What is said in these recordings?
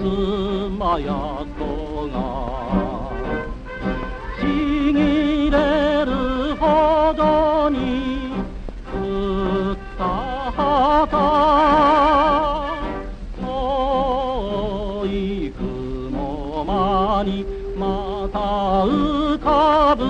妻や子がちぎれるほどに降った旗遠い雲間にまた浮かぶ。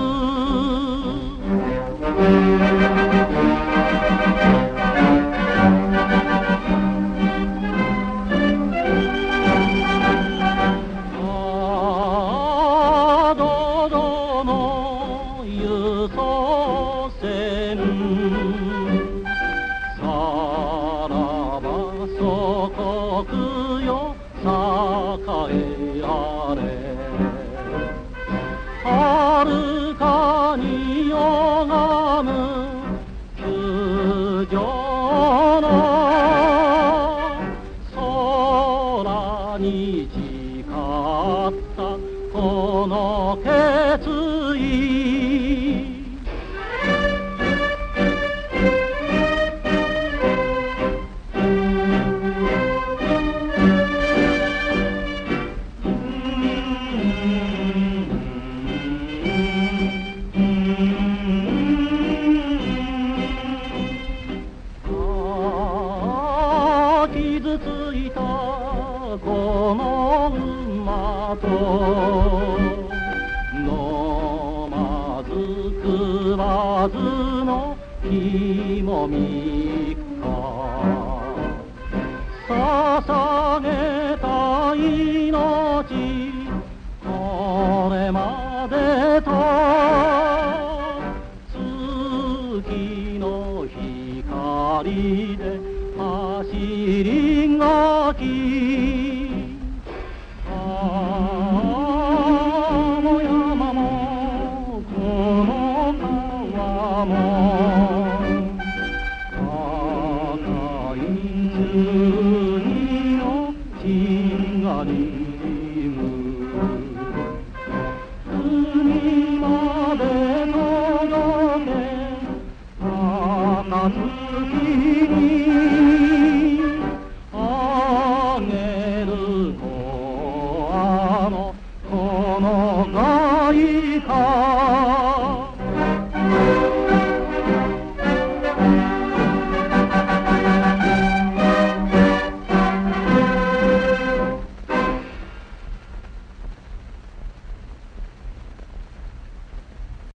輸送船さらば祖国よ栄えあれ遥かに拝む球場の空に誓ったこの決意。と飲まず食わずの日もみか。捧げた命これまでと月の光で走りがきの血がにむ海まで届け暁に